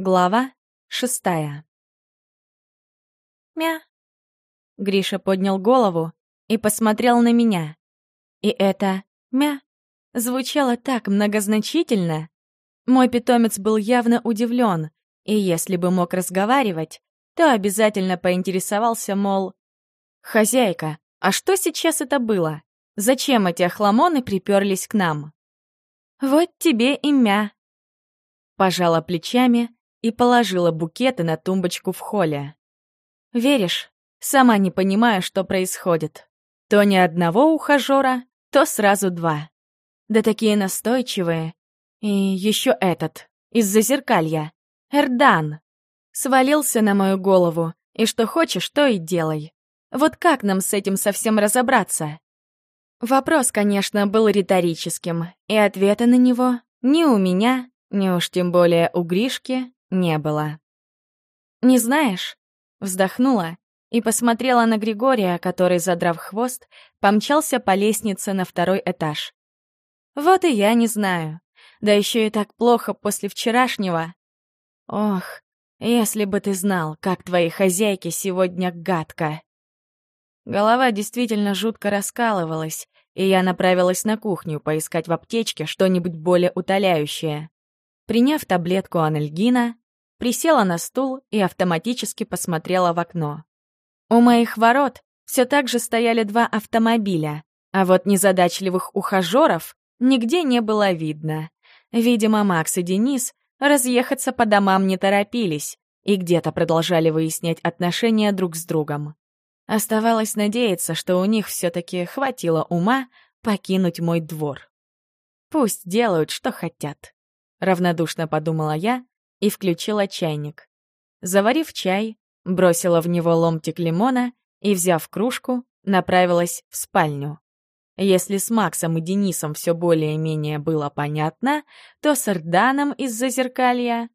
Глава шестая. «Мя». Гриша поднял голову и посмотрел на меня. И это «мя» звучало так многозначительно. Мой питомец был явно удивлен, и если бы мог разговаривать, то обязательно поинтересовался, мол, «Хозяйка, а что сейчас это было? Зачем эти охламоны приперлись к нам?» «Вот тебе и мя», пожала плечами и положила букеты на тумбочку в холле. «Веришь? Сама не понимаю, что происходит. То ни одного ухажера, то сразу два. Да такие настойчивые. И еще этот, из-за зеркалья. Эрдан. Свалился на мою голову, и что хочешь, то и делай. Вот как нам с этим совсем разобраться?» Вопрос, конечно, был риторическим, и ответа на него ни у меня, ни уж тем более у Гришки не было. «Не знаешь?» — вздохнула и посмотрела на Григория, который, задрав хвост, помчался по лестнице на второй этаж. «Вот и я не знаю. Да еще и так плохо после вчерашнего. Ох, если бы ты знал, как твои хозяйки сегодня гадко!» Голова действительно жутко раскалывалась, и я направилась на кухню поискать в аптечке что-нибудь более утоляющее. Приняв таблетку анальгина, присела на стул и автоматически посмотрела в окно. У моих ворот все так же стояли два автомобиля, а вот незадачливых ухажеров нигде не было видно. Видимо, Макс и Денис разъехаться по домам не торопились и где-то продолжали выяснять отношения друг с другом. Оставалось надеяться, что у них все-таки хватило ума покинуть мой двор. Пусть делают, что хотят. Равнодушно подумала я и включила чайник. Заварив чай, бросила в него ломтик лимона и, взяв кружку, направилась в спальню. Если с Максом и Денисом все более-менее было понятно, то с Эрданом из-за зеркалья...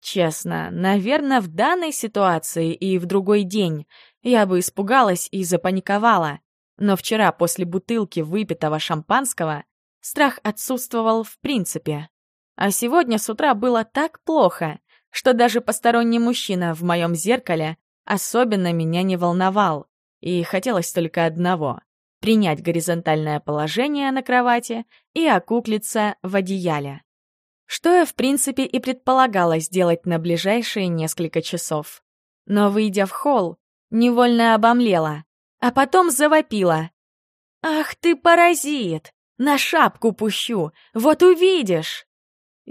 Честно, наверное, в данной ситуации и в другой день я бы испугалась и запаниковала. Но вчера после бутылки выпитого шампанского страх отсутствовал в принципе. А сегодня с утра было так плохо, что даже посторонний мужчина в моем зеркале особенно меня не волновал, и хотелось только одного — принять горизонтальное положение на кровати и окуклиться в одеяле. Что я, в принципе, и предполагала сделать на ближайшие несколько часов. Но, выйдя в холл, невольно обомлела, а потом завопила. «Ах ты, паразит! На шапку пущу! Вот увидишь!»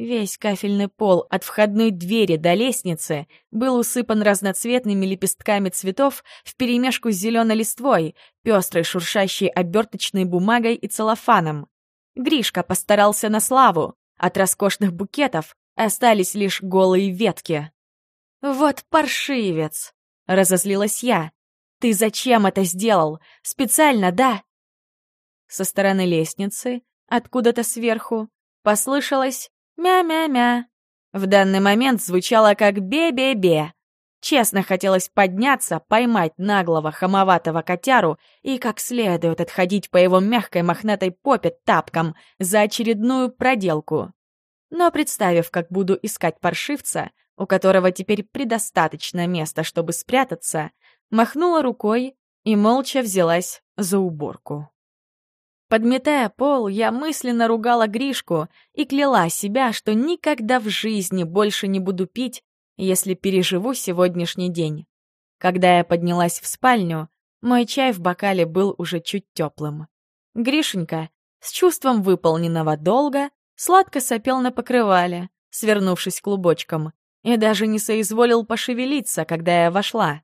Весь кафельный пол от входной двери до лестницы был усыпан разноцветными лепестками цветов вперемешку с зеленой листвой, пестрой шуршащей оберточной бумагой и целлофаном. Гришка постарался на славу. От роскошных букетов остались лишь голые ветки. «Вот паршивец!» — разозлилась я. «Ты зачем это сделал? Специально, да?» Со стороны лестницы, откуда-то сверху, послышалось Мя-мя-мя. В данный момент звучало как «бе-бе-бе». Честно хотелось подняться, поймать наглого хамоватого котяру и как следует отходить по его мягкой мохнатой попе тапком за очередную проделку. Но представив, как буду искать паршивца, у которого теперь предостаточно места, чтобы спрятаться, махнула рукой и молча взялась за уборку. Подметая пол, я мысленно ругала Гришку и кляла себя, что никогда в жизни больше не буду пить, если переживу сегодняшний день. Когда я поднялась в спальню, мой чай в бокале был уже чуть теплым. Гришенька, с чувством выполненного долга, сладко сопел на покрывале, свернувшись клубочком, и даже не соизволил пошевелиться, когда я вошла.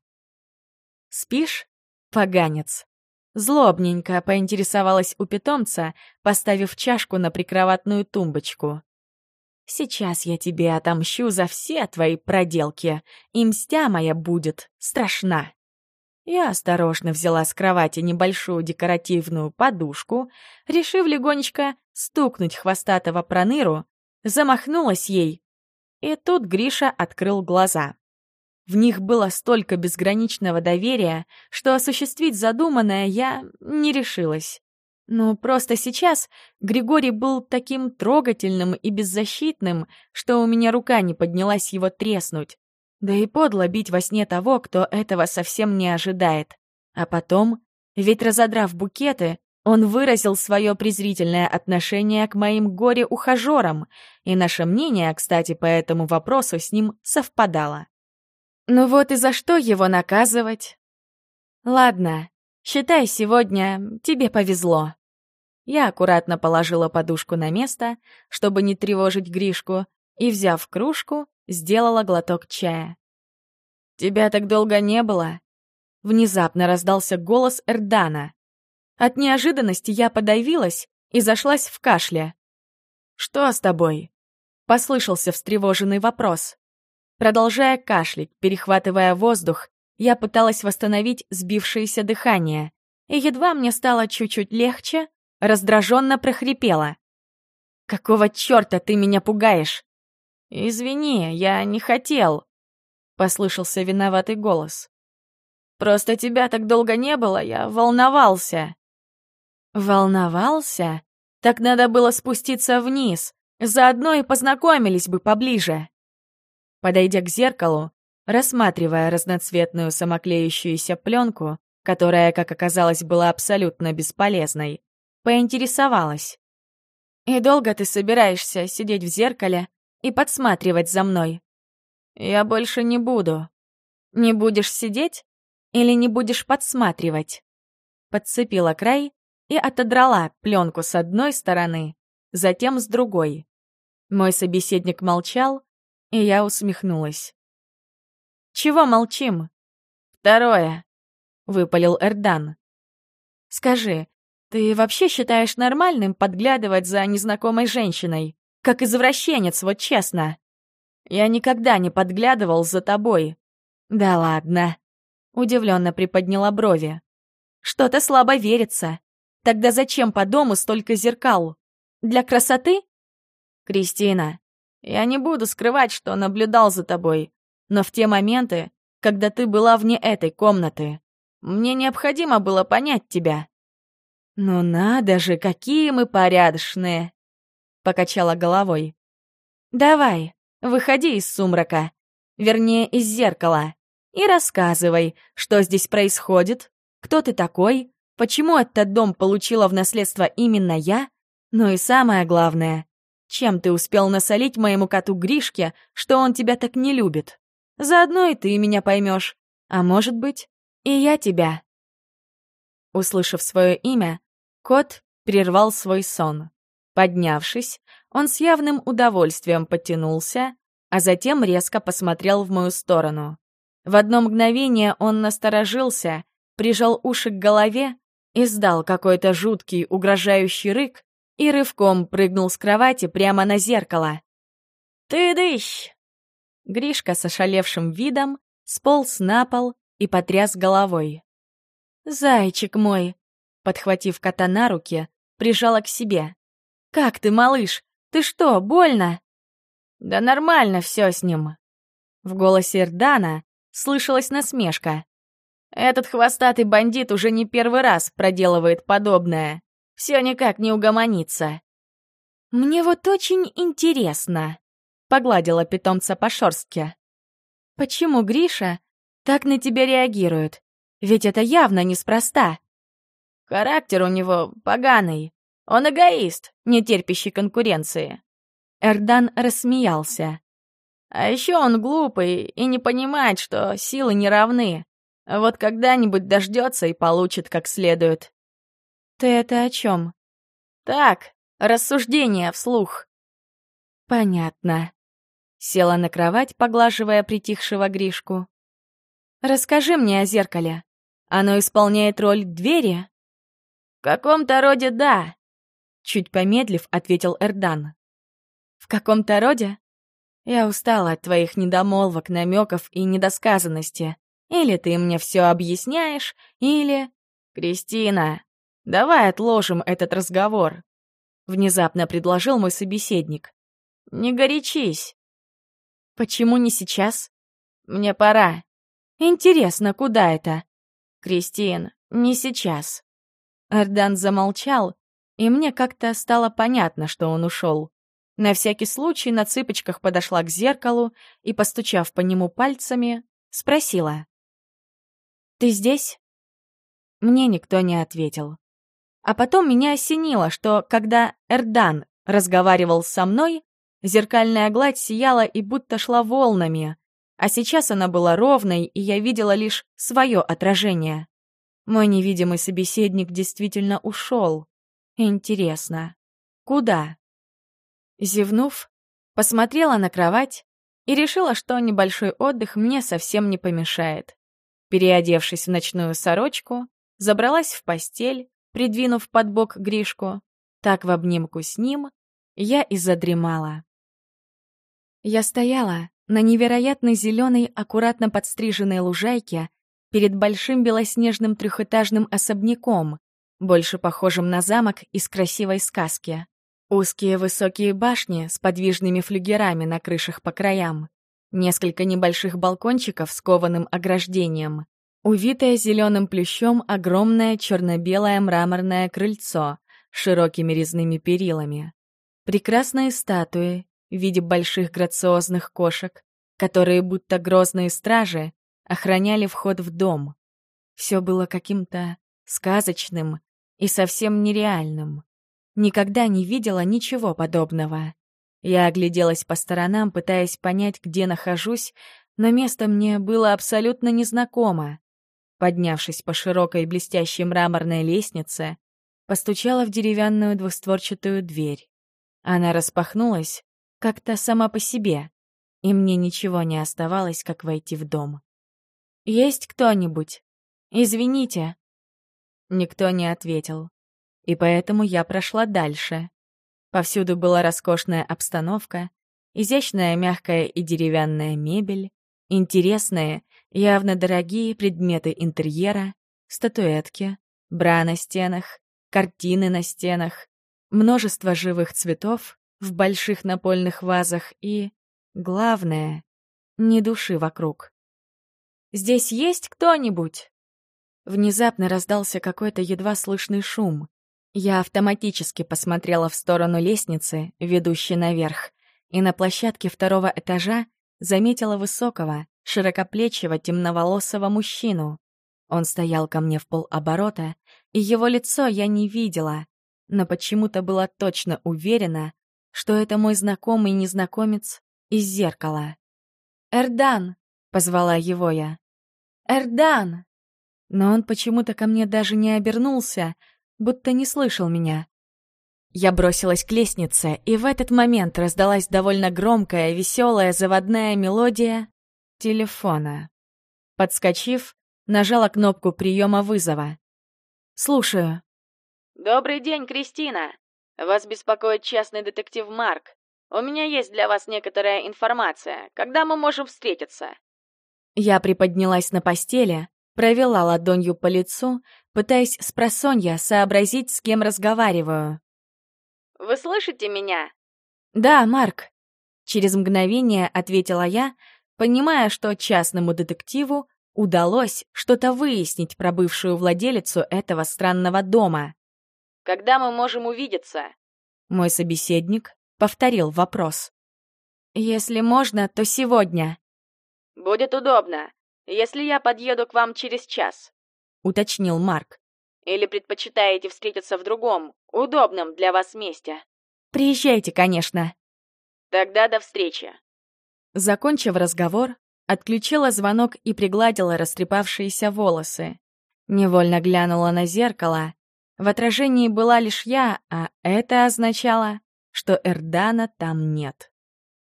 «Спишь, поганец?» Злобненько поинтересовалась у питомца, поставив чашку на прикроватную тумбочку. «Сейчас я тебе отомщу за все твои проделки, и мстя моя будет страшна». Я осторожно взяла с кровати небольшую декоративную подушку, решив легонечко стукнуть хвостатого проныру, замахнулась ей. И тут Гриша открыл глаза. В них было столько безграничного доверия, что осуществить задуманное я не решилась. Ну, просто сейчас Григорий был таким трогательным и беззащитным, что у меня рука не поднялась его треснуть. Да и подло бить во сне того, кто этого совсем не ожидает. А потом, ведь разодрав букеты, он выразил свое презрительное отношение к моим горе-ухажерам, и наше мнение, кстати, по этому вопросу с ним совпадало. Ну вот и за что его наказывать? Ладно, считай, сегодня тебе повезло. Я аккуратно положила подушку на место, чтобы не тревожить Гришку, и, взяв кружку, сделала глоток чая. «Тебя так долго не было?» Внезапно раздался голос Эрдана. От неожиданности я подавилась и зашлась в кашле. «Что с тобой?» — послышался встревоженный вопрос. Продолжая кашлять, перехватывая воздух, я пыталась восстановить сбившееся дыхание, и едва мне стало чуть-чуть легче, раздраженно прохрипела. «Какого черта ты меня пугаешь?» «Извини, я не хотел», — послышался виноватый голос. «Просто тебя так долго не было, я волновался». «Волновался? Так надо было спуститься вниз, заодно и познакомились бы поближе». Подойдя к зеркалу, рассматривая разноцветную самоклеющуюся пленку, которая, как оказалось, была абсолютно бесполезной, Поинтересовалась. «И долго ты собираешься сидеть в зеркале и подсматривать за мной?» «Я больше не буду». «Не будешь сидеть или не будешь подсматривать?» Подцепила край и отодрала пленку с одной стороны, затем с другой. Мой собеседник молчал, и я усмехнулась. «Чего молчим?» «Второе», — выпалил Эрдан. «Скажи, ты вообще считаешь нормальным подглядывать за незнакомой женщиной? Как извращенец, вот честно. Я никогда не подглядывал за тобой. Да ладно. Удивленно приподняла брови. Что-то слабо верится. Тогда зачем по дому столько зеркал? Для красоты? Кристина, я не буду скрывать, что наблюдал за тобой, но в те моменты, когда ты была вне этой комнаты, мне необходимо было понять тебя. «Ну надо же, какие мы порядочные!» — покачала головой. «Давай, выходи из сумрака, вернее, из зеркала, и рассказывай, что здесь происходит, кто ты такой, почему этот дом получила в наследство именно я, ну и самое главное, чем ты успел насолить моему коту Гришке, что он тебя так не любит. Заодно и ты меня поймешь, а может быть, и я тебя». Услышав свое имя, Кот прервал свой сон. Поднявшись, он с явным удовольствием подтянулся, а затем резко посмотрел в мою сторону. В одно мгновение он насторожился, прижал уши к голове, издал какой-то жуткий угрожающий рык и рывком прыгнул с кровати прямо на зеркало. «Ты дыщ!» Гришка с ошалевшим видом сполз на пол и потряс головой. «Зайчик мой, подхватив кота на руки, прижала к себе. «Как ты, малыш? Ты что, больно?» «Да нормально все с ним». В голосе Эрдана слышалась насмешка. «Этот хвостатый бандит уже не первый раз проделывает подобное. Все никак не угомонится». «Мне вот очень интересно», — погладила питомца по шорстке. «Почему Гриша так на тебя реагирует? Ведь это явно неспроста. Характер у него поганый. Он эгоист, не терпящий конкуренции. Эрдан рассмеялся. А еще он глупый и не понимает, что силы не равны. Вот когда-нибудь дождется и получит как следует. Ты это о чем? Так, рассуждение вслух. Понятно. Села на кровать, поглаживая притихшего Гришку. Расскажи мне о зеркале. Оно исполняет роль двери? «В каком-то роде да», — чуть помедлив ответил Эрдан. «В каком-то роде? Я устала от твоих недомолвок, намеков и недосказанности. Или ты мне все объясняешь, или... Кристина, давай отложим этот разговор», — внезапно предложил мой собеседник. «Не горячись». «Почему не сейчас?» «Мне пора». «Интересно, куда это?» «Кристин, не сейчас». Ардан замолчал, и мне как-то стало понятно, что он ушел. На всякий случай на цыпочках подошла к зеркалу и, постучав по нему пальцами, спросила. «Ты здесь?» Мне никто не ответил. А потом меня осенило, что когда Эрдан разговаривал со мной, зеркальная гладь сияла и будто шла волнами, а сейчас она была ровной, и я видела лишь свое отражение. Мой невидимый собеседник действительно ушел. Интересно, куда? Зевнув, посмотрела на кровать и решила, что небольшой отдых мне совсем не помешает. Переодевшись в ночную сорочку, забралась в постель, придвинув под бок Гришку. Так в обнимку с ним я и задремала. Я стояла на невероятно зеленой, аккуратно подстриженной лужайке перед большим белоснежным трехэтажным особняком, больше похожим на замок из красивой сказки. Узкие высокие башни с подвижными флюгерами на крышах по краям, несколько небольших балкончиков с кованым ограждением, увитое зеленым плющом огромное черно-белое мраморное крыльцо с широкими резными перилами, прекрасные статуи в виде больших грациозных кошек, которые, будто грозные стражи, охраняли вход в дом. Все было каким-то сказочным и совсем нереальным. Никогда не видела ничего подобного. Я огляделась по сторонам, пытаясь понять, где нахожусь, но место мне было абсолютно незнакомо. Поднявшись по широкой блестящей мраморной лестнице, постучала в деревянную двустворчатую дверь. Она распахнулась как-то сама по себе, и мне ничего не оставалось, как войти в дом. «Есть кто-нибудь? Извините». Никто не ответил и поэтому я прошла дальше. Повсюду была роскошная обстановка, изящная мягкая и деревянная мебель, интересные, явно дорогие предметы интерьера, статуэтки, бра на стенах, картины на стенах, множество живых цветов в больших напольных вазах и, главное, ни души вокруг. «Здесь есть кто-нибудь?» Внезапно раздался какой-то едва слышный шум. Я автоматически посмотрела в сторону лестницы, ведущей наверх, и на площадке второго этажа заметила высокого, широкоплечего, темноволосого мужчину. Он стоял ко мне в полоборота, и его лицо я не видела, но почему-то была точно уверена, что это мой знакомый незнакомец из зеркала. «Эрдан!» — позвала его я. «Эрдан!» Но он почему-то ко мне даже не обернулся, будто не слышал меня. Я бросилась к лестнице, и в этот момент раздалась довольно громкая, веселая, заводная мелодия телефона. Подскочив, нажала кнопку приема вызова. «Слушаю». «Добрый день, Кристина. Вас беспокоит частный детектив Марк. У меня есть для вас некоторая информация. Когда мы можем встретиться?» Я приподнялась на постели, провела ладонью по лицу, пытаясь с просонья сообразить, с кем разговариваю. «Вы слышите меня?» «Да, Марк», — через мгновение ответила я, понимая, что частному детективу удалось что-то выяснить про бывшую владелицу этого странного дома. «Когда мы можем увидеться?» Мой собеседник повторил вопрос. «Если можно, то сегодня». «Будет удобно, если я подъеду к вам через час» уточнил Марк. «Или предпочитаете встретиться в другом, удобном для вас месте?» «Приезжайте, конечно». «Тогда до встречи». Закончив разговор, отключила звонок и пригладила растрепавшиеся волосы. Невольно глянула на зеркало. В отражении была лишь я, а это означало, что Эрдана там нет.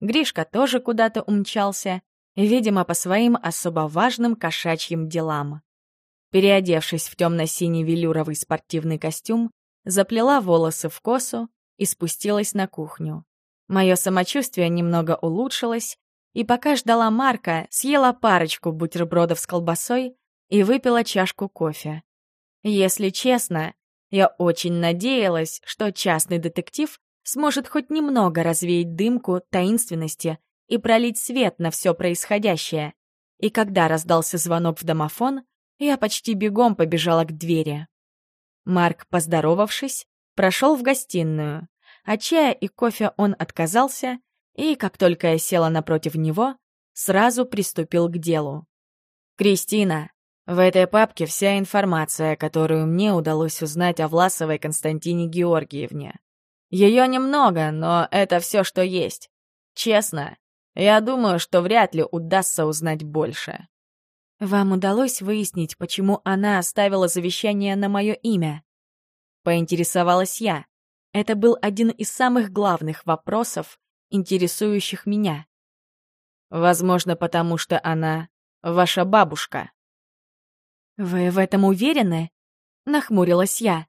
Гришка тоже куда-то умчался, видимо, по своим особо важным кошачьим делам. Переодевшись в темно-синий велюровый спортивный костюм, заплела волосы в косу и спустилась на кухню. Мое самочувствие немного улучшилось, и пока ждала Марка, съела парочку бутербродов с колбасой и выпила чашку кофе. Если честно, я очень надеялась, что частный детектив сможет хоть немного развеять дымку таинственности и пролить свет на все происходящее. И когда раздался звонок в домофон, я почти бегом побежала к двери. Марк, поздоровавшись, прошел в гостиную. От чая и кофе он отказался, и, как только я села напротив него, сразу приступил к делу. «Кристина, в этой папке вся информация, которую мне удалось узнать о Власовой Константине Георгиевне. Ее немного, но это все, что есть. Честно, я думаю, что вряд ли удастся узнать больше. Вам удалось выяснить, почему она оставила завещание на мое имя? Поинтересовалась я. Это был один из самых главных вопросов, интересующих меня. Возможно, потому что она ваша бабушка. Вы в этом уверены? Нахмурилась я.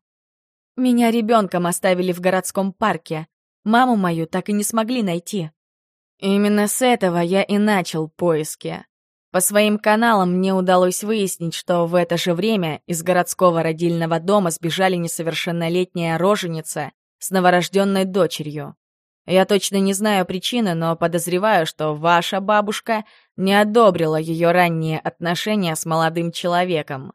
Меня ребенком оставили в городском парке. Маму мою так и не смогли найти. Именно с этого я и начал поиски. По своим каналам мне удалось выяснить, что в это же время из городского родильного дома сбежали несовершеннолетняя роженица с новорожденной дочерью. Я точно не знаю причины, но подозреваю, что ваша бабушка не одобрила ее ранние отношения с молодым человеком.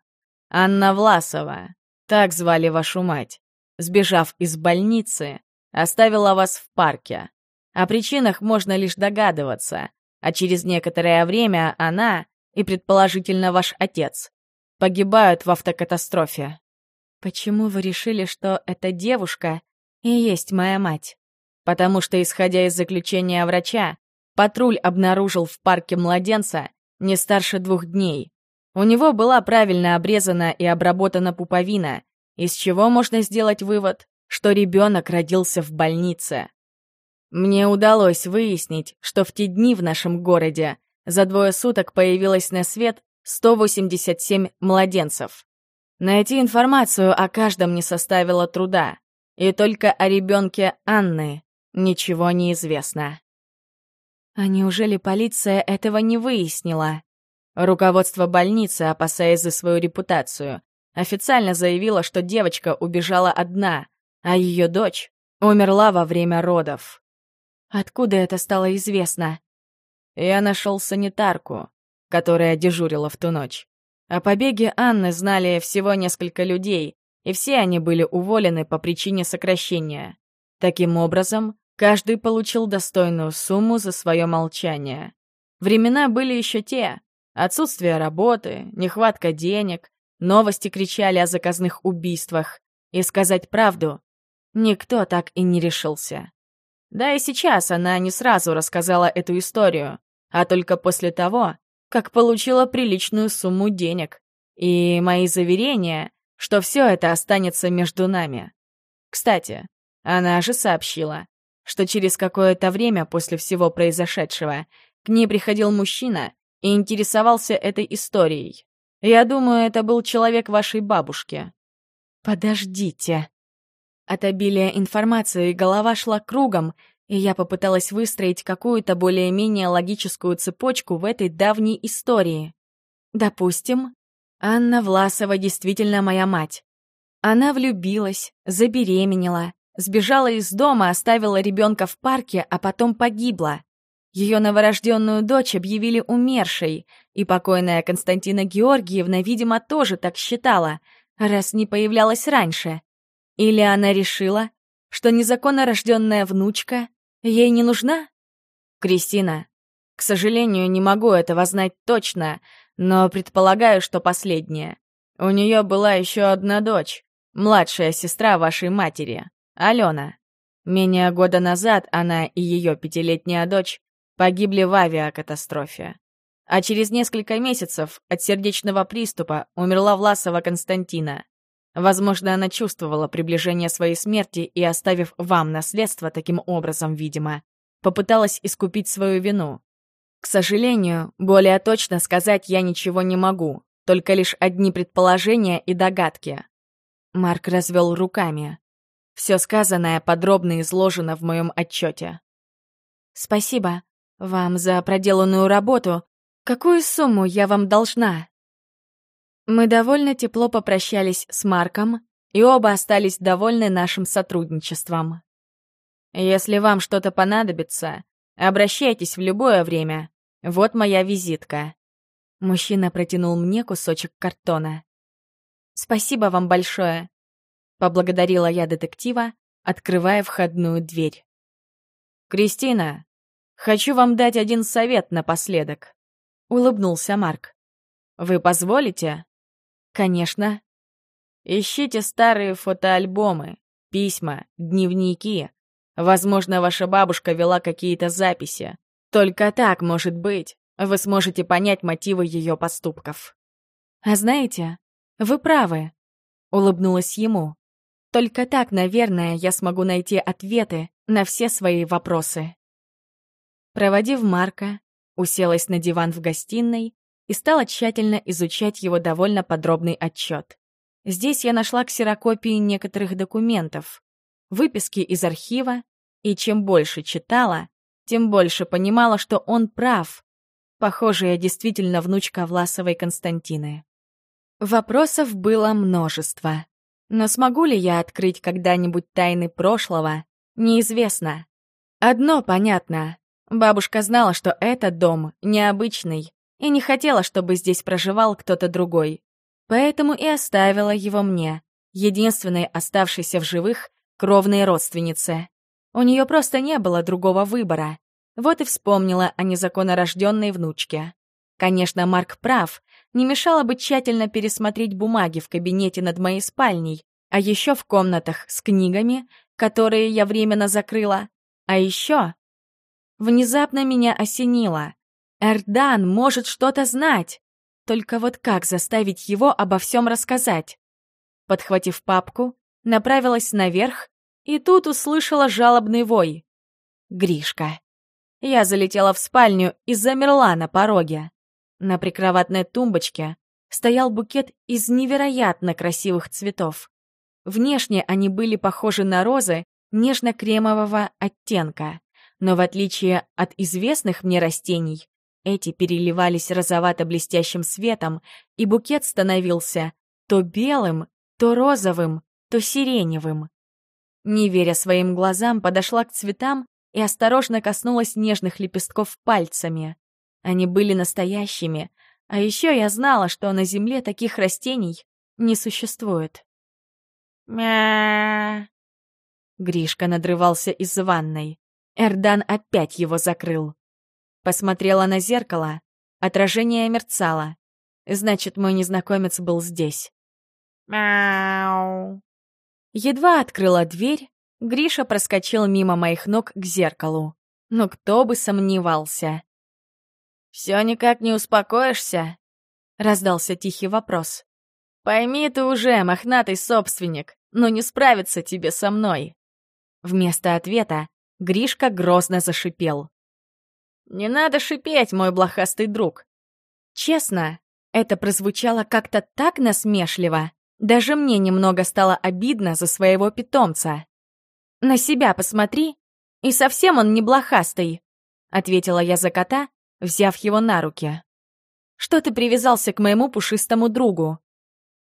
Анна Власова, так звали вашу мать сбежав из больницы, оставила вас в парке. О причинах можно лишь догадываться, а через некоторое время она и, предположительно, ваш отец погибают в автокатастрофе. Почему вы решили, что эта девушка и есть моя мать? Потому что, исходя из заключения врача, патруль обнаружил в парке младенца не старше двух дней. У него была правильно обрезана и обработана пуповина, из чего можно сделать вывод, что ребенок родился в больнице. Мне удалось выяснить, что в те дни в нашем городе за двое суток появилось на свет 187 младенцев. Найти информацию о каждом не составило труда, и только о ребенке Анны ничего не известно. А неужели полиция этого не выяснила? Руководство больницы, опасаясь за свою репутацию, официально заявила, что девочка убежала одна, а ее дочь умерла во время родов. Откуда это стало известно? Я нашел санитарку, которая дежурила в ту ночь. О побеге Анны знали всего несколько людей, и все они были уволены по причине сокращения. Таким образом, каждый получил достойную сумму за свое молчание. Времена были еще те. Отсутствие работы, нехватка денег, Новости кричали о заказных убийствах. И сказать правду никто так и не решился. Да и сейчас она не сразу рассказала эту историю, а только после того, как получила приличную сумму денег. И мои заверения, что все это останется между нами. Кстати, она же сообщила, что через какое-то время после всего произошедшего к ней приходил мужчина и интересовался этой историей. Я думаю, это был человек вашей бабушки. Подождите. От обилия информации голова шла кругом, и я попыталась выстроить какую-то более-менее логическую цепочку в этой давней истории. Допустим, Анна Власова действительно моя мать. Она влюбилась, забеременела, сбежала из дома, оставила ребенка в парке, а потом погибла. Ее новорожденную дочь объявили умершей, и покойная Константина Георгиевна, видимо, тоже так считала, раз не появлялась раньше. Или она решила, что незаконно рожденная внучка ей не нужна? Кристина, к сожалению, не могу этого знать точно, но предполагаю, что последняя. У нее была еще одна дочь, младшая сестра вашей матери, Алена. Менее года назад она и ее пятилетняя дочь погибли в авиакатастрофе. А через несколько месяцев от сердечного приступа умерла Власова Константина. Возможно, она чувствовала приближение своей смерти и, оставив вам наследство таким образом, видимо, попыталась искупить свою вину. К сожалению, более точно сказать я ничего не могу, только лишь одни предположения и догадки. Марк развел руками. Все сказанное подробно изложено в моем отчете. «Спасибо. Вам за проделанную работу. Какую сумму я вам должна?» Мы довольно тепло попрощались с Марком, и оба остались довольны нашим сотрудничеством. «Если вам что-то понадобится, обращайтесь в любое время. Вот моя визитка». Мужчина протянул мне кусочек картона. «Спасибо вам большое». Поблагодарила я детектива, открывая входную дверь. «Кристина, хочу вам дать один совет напоследок», — улыбнулся Марк. «Вы позволите?» «Конечно». «Ищите старые фотоальбомы, письма, дневники. Возможно, ваша бабушка вела какие-то записи. Только так, может быть, вы сможете понять мотивы ее поступков». «А знаете, вы правы», — улыбнулась ему. «Только так, наверное, я смогу найти ответы на все свои вопросы». Проводив Марка, уселась на диван в гостиной и стала тщательно изучать его довольно подробный отчет. Здесь я нашла ксерокопии некоторых документов, выписки из архива, и чем больше читала, тем больше понимала, что он прав. Похоже, я действительно внучка Власовой Константины. Вопросов было множество. Но смогу ли я открыть когда-нибудь тайны прошлого, неизвестно. Одно понятно. Бабушка знала, что этот дом необычный, и не хотела, чтобы здесь проживал кто-то другой. Поэтому и оставила его мне, единственной оставшейся в живых кровной родственнице. У нее просто не было другого выбора. Вот и вспомнила о незаконнорожденной внучке. Конечно, Марк прав, не мешало бы тщательно пересмотреть бумаги в кабинете над моей спальней, а еще в комнатах с книгами, которые я временно закрыла. А еще... Внезапно меня осенило. Эрдан может что-то знать. Только вот как заставить его обо всем рассказать? Подхватив папку, направилась наверх и тут услышала жалобный вой. Гришка. Я залетела в спальню и замерла на пороге. На прикроватной тумбочке стоял букет из невероятно красивых цветов. Внешне они были похожи на розы нежно-кремового оттенка, но в отличие от известных мне растений, эти переливались розовато-блестящим светом, и букет становился то белым, то розовым, то сиреневым. Не веря своим глазам, подошла к цветам и осторожно коснулась нежных лепестков пальцами. Они были настоящими, а еще я знала, что на Земле таких растений не существует. мя Гришка надрывался из ванной. Эрдан опять его закрыл. Посмотрела на зеркало, отражение мерцало. Значит, мой незнакомец был здесь. «Мяу!» Едва открыла дверь, Гриша проскочил мимо моих ног к зеркалу. Но кто бы сомневался. «Все никак не успокоишься?» — раздался тихий вопрос. «Пойми ты уже, мохнатый собственник, но не справится тебе со мной». Вместо ответа Гришка грозно зашипел. «Не надо шипеть, мой блохастый друг!» Честно, это прозвучало как-то так насмешливо, даже мне немного стало обидно за своего питомца. «На себя посмотри, и совсем он не блохастый», — ответила я за кота, взяв его на руки. «Что ты привязался к моему пушистому другу?»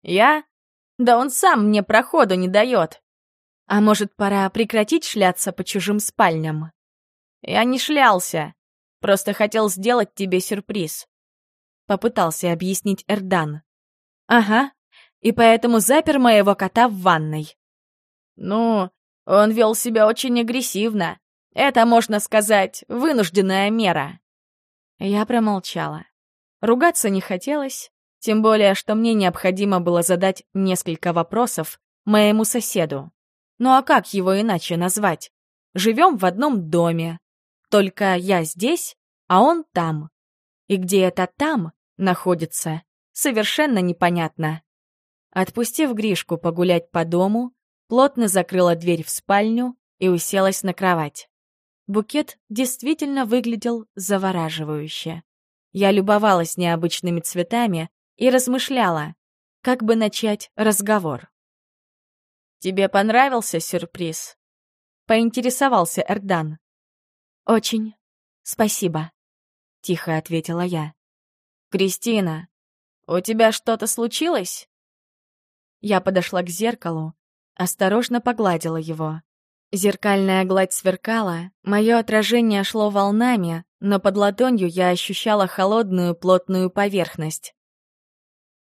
«Я? Да он сам мне проходу не дает. А может, пора прекратить шляться по чужим спальням?» «Я не шлялся, просто хотел сделать тебе сюрприз», — попытался объяснить Эрдан. «Ага, и поэтому запер моего кота в ванной. Ну, он вел себя очень агрессивно. Это, можно сказать, вынужденная мера. Я промолчала. Ругаться не хотелось, тем более, что мне необходимо было задать несколько вопросов моему соседу. Ну а как его иначе назвать? Живем в одном доме. Только я здесь, а он там. И где это там находится, совершенно непонятно. Отпустив Гришку погулять по дому, плотно закрыла дверь в спальню и уселась на кровать. Букет действительно выглядел завораживающе. Я любовалась необычными цветами и размышляла, как бы начать разговор. «Тебе понравился сюрприз?» — поинтересовался Эрдан. «Очень. Спасибо», — тихо ответила я. «Кристина, у тебя что-то случилось?» Я подошла к зеркалу, осторожно погладила его. Зеркальная гладь сверкала, мое отражение шло волнами, но под ладонью я ощущала холодную плотную поверхность.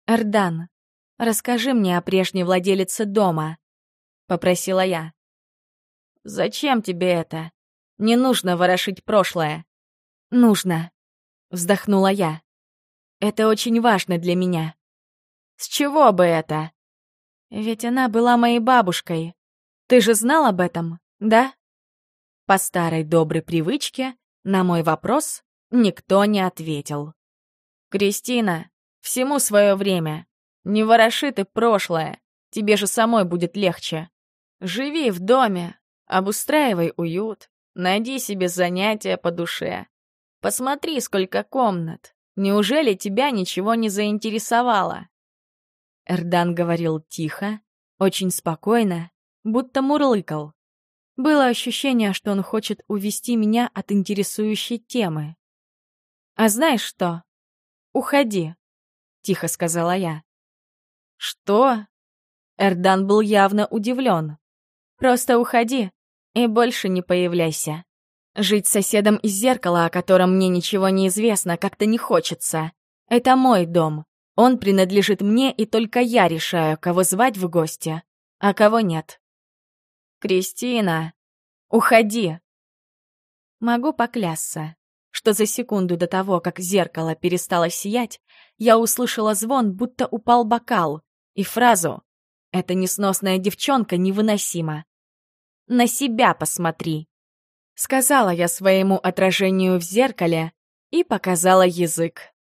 «Эрдан, расскажи мне о прежней владелице дома. попросила я. «Зачем тебе это? Не нужно ворошить прошлое». «Нужно», — вздохнула я. «Это очень важно для меня». «С чего бы это?» «Ведь она была моей бабушкой. Ты же знал об этом, да?» По старой доброй привычке на мой вопрос никто не ответил. «Кристина, всему свое время. Не вороши ты прошлое, тебе же самой будет легче. Живи в доме, обустраивай уют, найди себе занятия по душе. Посмотри, сколько комнат. Неужели тебя ничего не заинтересовало?» Эрдан говорил тихо, очень спокойно, будто мурлыкал. Было ощущение, что он хочет увести меня от интересующей темы. «А знаешь что? Уходи», — тихо сказала я. «Что?» Эрдан был явно удивлен. «Просто уходи и больше не появляйся. Жить с соседом из зеркала, о котором мне ничего не известно, как-то не хочется. Это мой дом. Он принадлежит мне, и только я решаю, кого звать в гости, а кого нет. «Кристина, уходи!» Могу поклясться, что за секунду до того, как зеркало перестало сиять, я услышала звон, будто упал бокал, и фразу «Эта несносная девчонка невыносима». «На себя посмотри», — сказала я своему отражению в зеркале и показала язык.